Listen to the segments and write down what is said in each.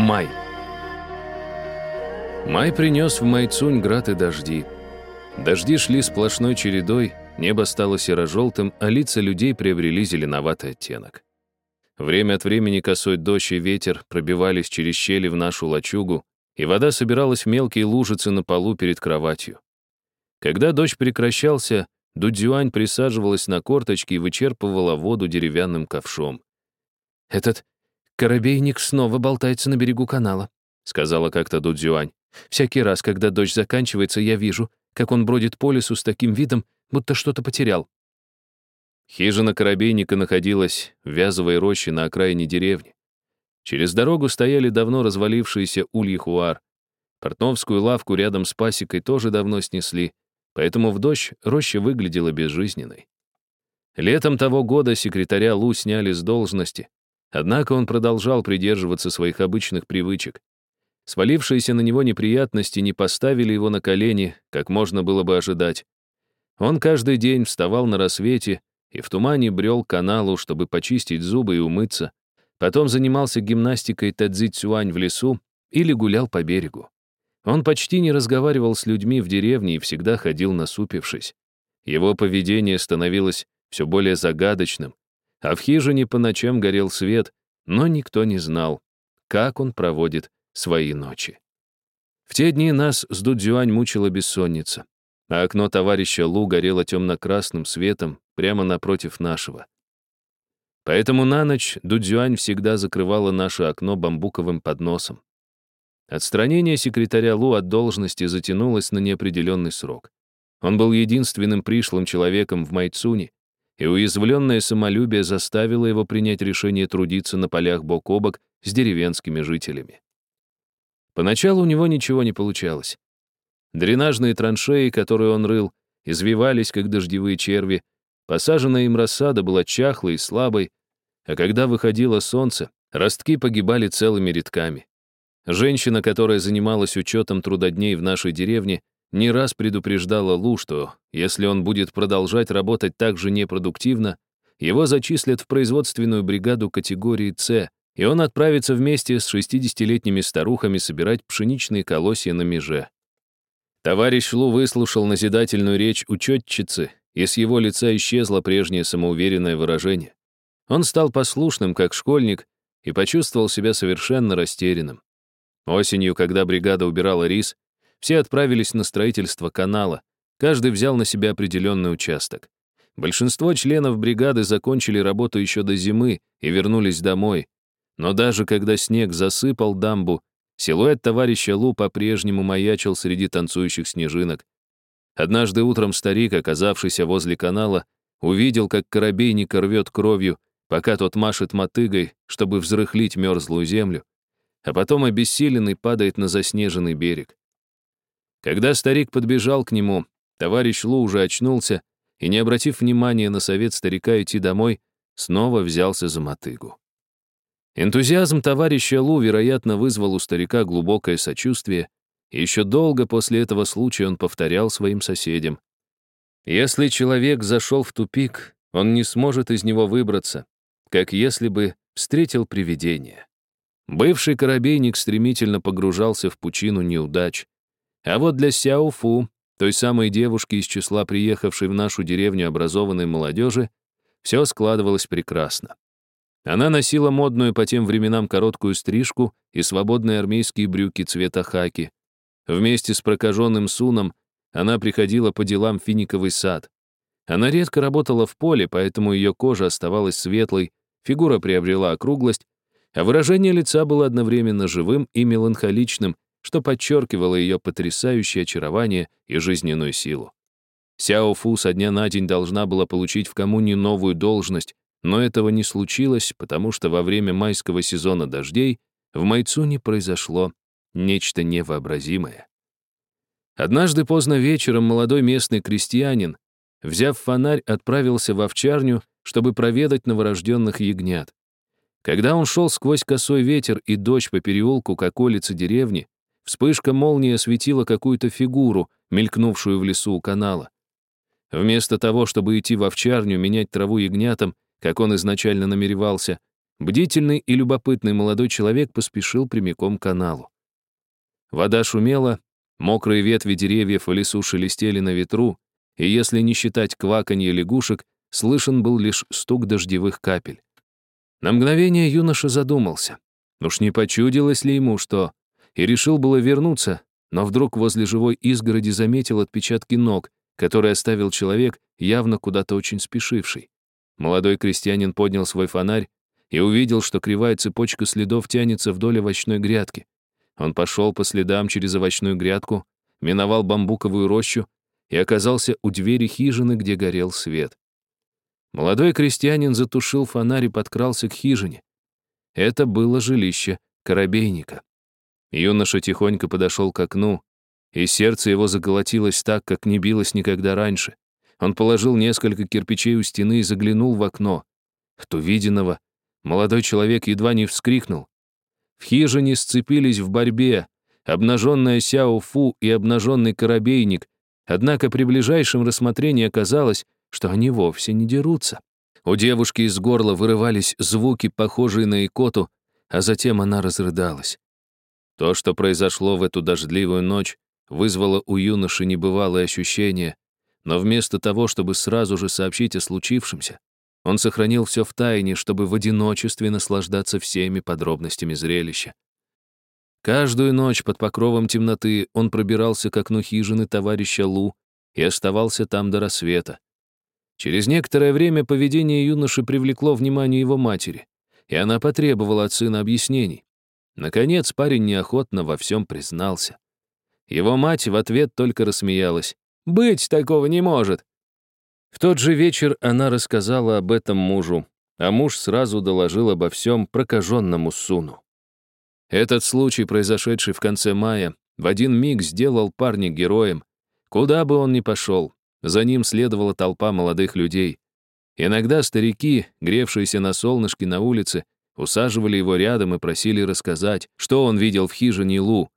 Май. Май принес в Майцунь град и дожди. Дожди шли сплошной чередой, небо стало серо-желтым, а лица людей приобрели зеленоватый оттенок. Время от времени косой дождь и ветер пробивались через щели в нашу лачугу, и вода собиралась в мелкие лужицы на полу перед кроватью. Когда дождь прекращался, Дудзюань присаживалась на корточки и вычерпывала воду деревянным ковшом. «Этот коробейник снова болтается на берегу канала», — сказала как-то Дудзюань. «Всякий раз, когда дождь заканчивается, я вижу, как он бродит по лесу с таким видом, будто что-то потерял». Хижина коробейника находилась в вязовой роще на окраине деревни. Через дорогу стояли давно развалившиеся ульи хуар. Портновскую лавку рядом с пасекой тоже давно снесли, поэтому в дождь роща выглядела безжизненной. Летом того года секретаря Лу сняли с должности, однако он продолжал придерживаться своих обычных привычек. Свалившиеся на него неприятности не поставили его на колени, как можно было бы ожидать. Он каждый день вставал на рассвете и в тумане брел к каналу, чтобы почистить зубы и умыться, потом занимался гимнастикой тадзи-цюань в лесу или гулял по берегу. Он почти не разговаривал с людьми в деревне и всегда ходил насупившись. Его поведение становилось все более загадочным, а в хижине по ночам горел свет, но никто не знал, как он проводит свои ночи. В те дни нас с Дудзюань мучила бессонница, а окно товарища Лу горело темно-красным светом прямо напротив нашего. Поэтому на ночь Дудзюань всегда закрывала наше окно бамбуковым подносом. Отстранение секретаря Лу от должности затянулось на неопределенный срок. Он был единственным пришлым человеком в Майцуне, и уязвленное самолюбие заставило его принять решение трудиться на полях бок о бок с деревенскими жителями. Поначалу у него ничего не получалось. Дренажные траншеи, которые он рыл, извивались, как дождевые черви, посаженная им рассада была чахлой и слабой, а когда выходило солнце, ростки погибали целыми рядками. Женщина, которая занималась учетом трудодней в нашей деревне, не раз предупреждала Лу, что если он будет продолжать работать так же непродуктивно, его зачислят в производственную бригаду категории «С», и он отправится вместе с 60-летними старухами собирать пшеничные колосья на меже. Товарищ Лу выслушал назидательную речь учетчицы, и с его лица исчезло прежнее самоуверенное выражение. Он стал послушным, как школьник, и почувствовал себя совершенно растерянным. Осенью, когда бригада убирала рис, все отправились на строительство канала, каждый взял на себя определенный участок. Большинство членов бригады закончили работу еще до зимы и вернулись домой. Но даже когда снег засыпал дамбу, силуэт товарища Лу по-прежнему маячил среди танцующих снежинок. Однажды утром старик, оказавшийся возле канала, увидел, как корабейник рвет кровью, пока тот машет мотыгой, чтобы взрыхлить мерзлую землю, а потом обессиленный падает на заснеженный берег. Когда старик подбежал к нему, товарищ Лу уже очнулся и, не обратив внимания на совет старика идти домой, снова взялся за мотыгу. Энтузиазм товарища Лу, вероятно, вызвал у старика глубокое сочувствие, и еще долго после этого случая он повторял своим соседям. Если человек зашел в тупик, он не сможет из него выбраться, как если бы встретил привидение. Бывший корабейник стремительно погружался в пучину неудач. А вот для Сяо Фу, той самой девушки из числа приехавшей в нашу деревню образованной молодежи, все складывалось прекрасно. Она носила модную по тем временам короткую стрижку и свободные армейские брюки цвета хаки. Вместе с прокаженным Суном она приходила по делам в финиковый сад. Она редко работала в поле, поэтому ее кожа оставалась светлой, фигура приобрела округлость, а выражение лица было одновременно живым и меланхоличным, что подчеркивало ее потрясающее очарование и жизненную силу. Сяо Фу со дня на день должна была получить в коммуне новую должность, но этого не случилось, потому что во время майского сезона дождей в Майцуне произошло нечто невообразимое. Однажды поздно вечером молодой местный крестьянин, взяв фонарь, отправился в овчарню, чтобы проведать новорожденных ягнят. Когда он шел сквозь косой ветер и дождь по переулку к околице деревни, вспышка молнии осветила какую-то фигуру, мелькнувшую в лесу у канала. Вместо того, чтобы идти в овчарню, менять траву ягнятам, как он изначально намеревался, бдительный и любопытный молодой человек поспешил прямиком к каналу. Вода шумела, мокрые ветви деревьев в лесу шелестели на ветру, и если не считать кваканье лягушек, слышен был лишь стук дождевых капель. На мгновение юноша задумался. Уж не почудилось ли ему что? И решил было вернуться, но вдруг возле живой изгороди заметил отпечатки ног, которые оставил человек, явно куда-то очень спешивший. Молодой крестьянин поднял свой фонарь и увидел, что кривая цепочка следов тянется вдоль овощной грядки. Он пошел по следам через овощную грядку, миновал бамбуковую рощу и оказался у двери хижины, где горел свет. Молодой крестьянин затушил фонарь и подкрался к хижине. Это было жилище корабейника. Юноша тихонько подошел к окну, и сердце его заколотилось так, как не билось никогда раньше. Он положил несколько кирпичей у стены и заглянул в окно. От увиденного молодой человек едва не вскрикнул. В хижине сцепились в борьбе обнаженная Сяо Фу и обнаженный корабейник, однако при ближайшем рассмотрении оказалось, что они вовсе не дерутся. У девушки из горла вырывались звуки, похожие на икоту, а затем она разрыдалась. То, что произошло в эту дождливую ночь, вызвало у юноши небывалое ощущение, но вместо того, чтобы сразу же сообщить о случившемся, он сохранил все в тайне, чтобы в одиночестве наслаждаться всеми подробностями зрелища. Каждую ночь под покровом темноты он пробирался к окну хижины товарища Лу и оставался там до рассвета. Через некоторое время поведение юноши привлекло внимание его матери, и она потребовала от сына объяснений. Наконец парень неохотно во всем признался. Его мать в ответ только рассмеялась. «Быть такого не может!» В тот же вечер она рассказала об этом мужу, а муж сразу доложил обо всем прокаженному Суну. Этот случай, произошедший в конце мая, в один миг сделал парня героем. Куда бы он ни пошел, за ним следовала толпа молодых людей. Иногда старики, гревшиеся на солнышке на улице, усаживали его рядом и просили рассказать, что он видел в хижине Лу.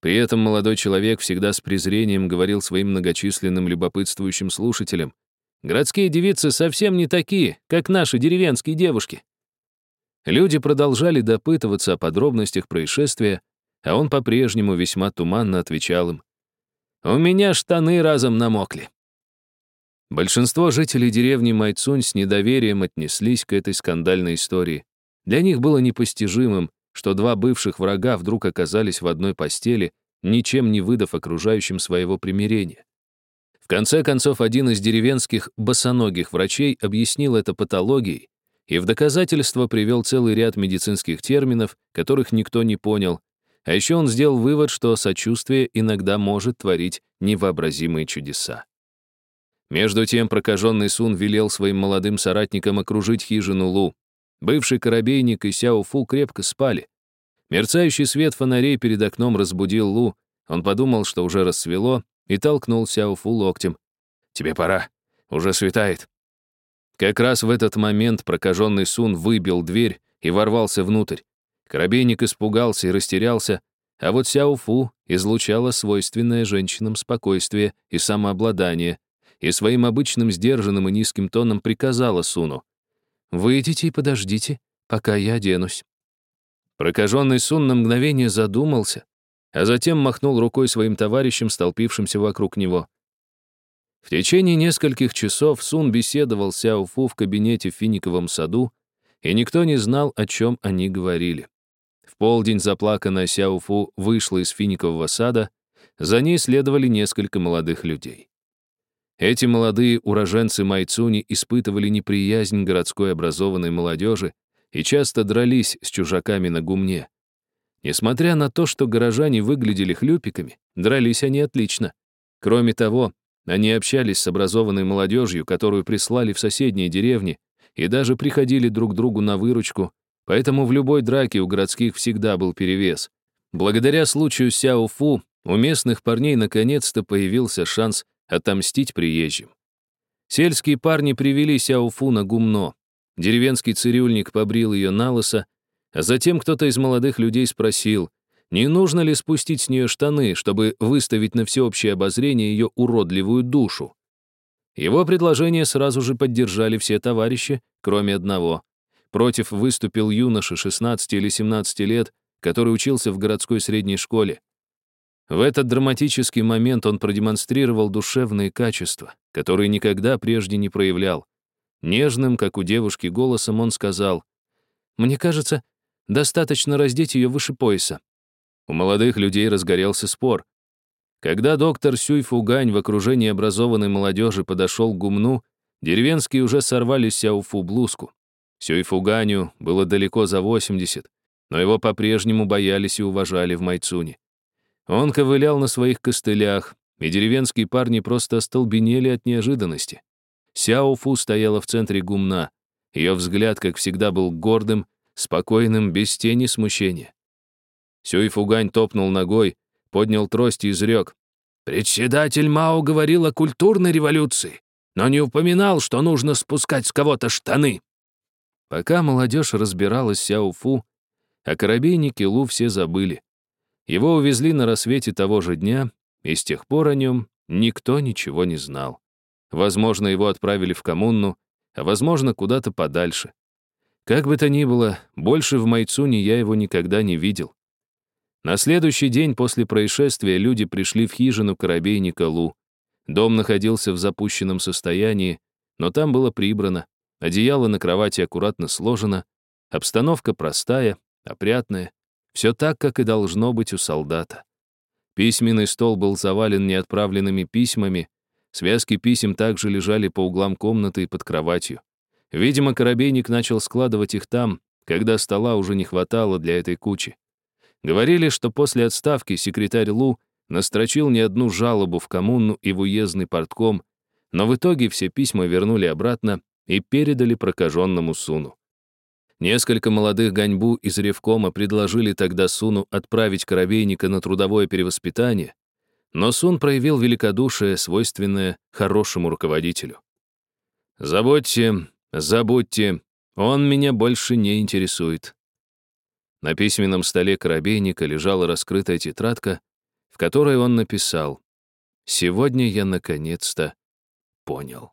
При этом молодой человек всегда с презрением говорил своим многочисленным любопытствующим слушателям, «Городские девицы совсем не такие, как наши деревенские девушки». Люди продолжали допытываться о подробностях происшествия, а он по-прежнему весьма туманно отвечал им, «У меня штаны разом намокли». Большинство жителей деревни Майцунь с недоверием отнеслись к этой скандальной истории. Для них было непостижимым, что два бывших врага вдруг оказались в одной постели, ничем не выдав окружающим своего примирения. В конце концов, один из деревенских босоногих врачей объяснил это патологией и в доказательство привел целый ряд медицинских терминов, которых никто не понял, а еще он сделал вывод, что сочувствие иногда может творить невообразимые чудеса. Между тем прокаженный Сун велел своим молодым соратникам окружить хижину Лу, Бывший корабейник и Сяо Фу крепко спали. Мерцающий свет фонарей перед окном разбудил Лу. Он подумал, что уже рассвело, и толкнул Сяо Фу локтем. «Тебе пора. Уже светает». Как раз в этот момент прокаженный Сун выбил дверь и ворвался внутрь. Корабейник испугался и растерялся, а вот Сяо Фу излучала свойственное женщинам спокойствие и самообладание, и своим обычным сдержанным и низким тоном приказала Суну. Выйдите и подождите, пока я оденусь». Прокаженный Сун на мгновение задумался, а затем махнул рукой своим товарищам, столпившимся вокруг него. В течение нескольких часов Сун беседовал с Сяо Фу в кабинете в финиковом саду, и никто не знал, о чем они говорили. В полдень заплаканная Сяо Фу вышла из финикового сада, за ней следовали несколько молодых людей. Эти молодые уроженцы Майцуни испытывали неприязнь городской образованной молодежи и часто дрались с чужаками на гумне. Несмотря на то, что горожане выглядели хлюпиками, дрались они отлично. Кроме того, они общались с образованной молодежью, которую прислали в соседние деревни, и даже приходили друг другу на выручку, поэтому в любой драке у городских всегда был перевес. Благодаря случаю Сяо Фу у местных парней наконец-то появился шанс отомстить приезжим. Сельские парни привели Сяофу на гумно. Деревенский цирюльник побрил ее на лысо, а затем кто-то из молодых людей спросил, не нужно ли спустить с нее штаны, чтобы выставить на всеобщее обозрение ее уродливую душу. Его предложение сразу же поддержали все товарищи, кроме одного. против выступил юноша 16 или 17 лет, который учился в городской средней школе. В этот драматический момент он продемонстрировал душевные качества, которые никогда прежде не проявлял. Нежным, как у девушки, голосом он сказал, «Мне кажется, достаточно раздеть ее выше пояса». У молодых людей разгорелся спор. Когда доктор Сюй Фугань в окружении образованной молодежи подошел к гумну, деревенские уже сорвали Сяуфу блузку. Сюй Фуганю было далеко за 80, но его по-прежнему боялись и уважали в Майцуне. Он ковылял на своих костылях, и деревенские парни просто остолбенели от неожиданности. Сяо Фу стояла в центре гумна. Ее взгляд, как всегда, был гордым, спокойным, без тени смущения. Сюй Фугань топнул ногой, поднял трость и изрек. «Председатель Мао говорил о культурной революции, но не упоминал, что нужно спускать с кого-то штаны». Пока молодежь разбиралась Сяо Фу, о корабейнике Лу все забыли. Его увезли на рассвете того же дня, и с тех пор о нем никто ничего не знал. Возможно, его отправили в коммуну, а возможно, куда-то подальше. Как бы то ни было, больше в Майцуне я его никогда не видел. На следующий день после происшествия люди пришли в хижину корабейника Лу. Дом находился в запущенном состоянии, но там было прибрано, одеяло на кровати аккуратно сложено, обстановка простая, опрятная, все так, как и должно быть у солдата. Письменный стол был завален неотправленными письмами, связки писем также лежали по углам комнаты и под кроватью. Видимо, коробейник начал складывать их там, когда стола уже не хватало для этой кучи. Говорили, что после отставки секретарь Лу настрочил не одну жалобу в коммуну и в уездный портком, но в итоге все письма вернули обратно и передали прокаженному Суну. Несколько молодых ганьбу из Ревкома предложили тогда Суну отправить коробейника на трудовое перевоспитание, но Сун проявил великодушие, свойственное хорошему руководителю. «Забудьте, забудьте, он меня больше не интересует». На письменном столе коробейника лежала раскрытая тетрадка, в которой он написал «Сегодня я наконец-то понял».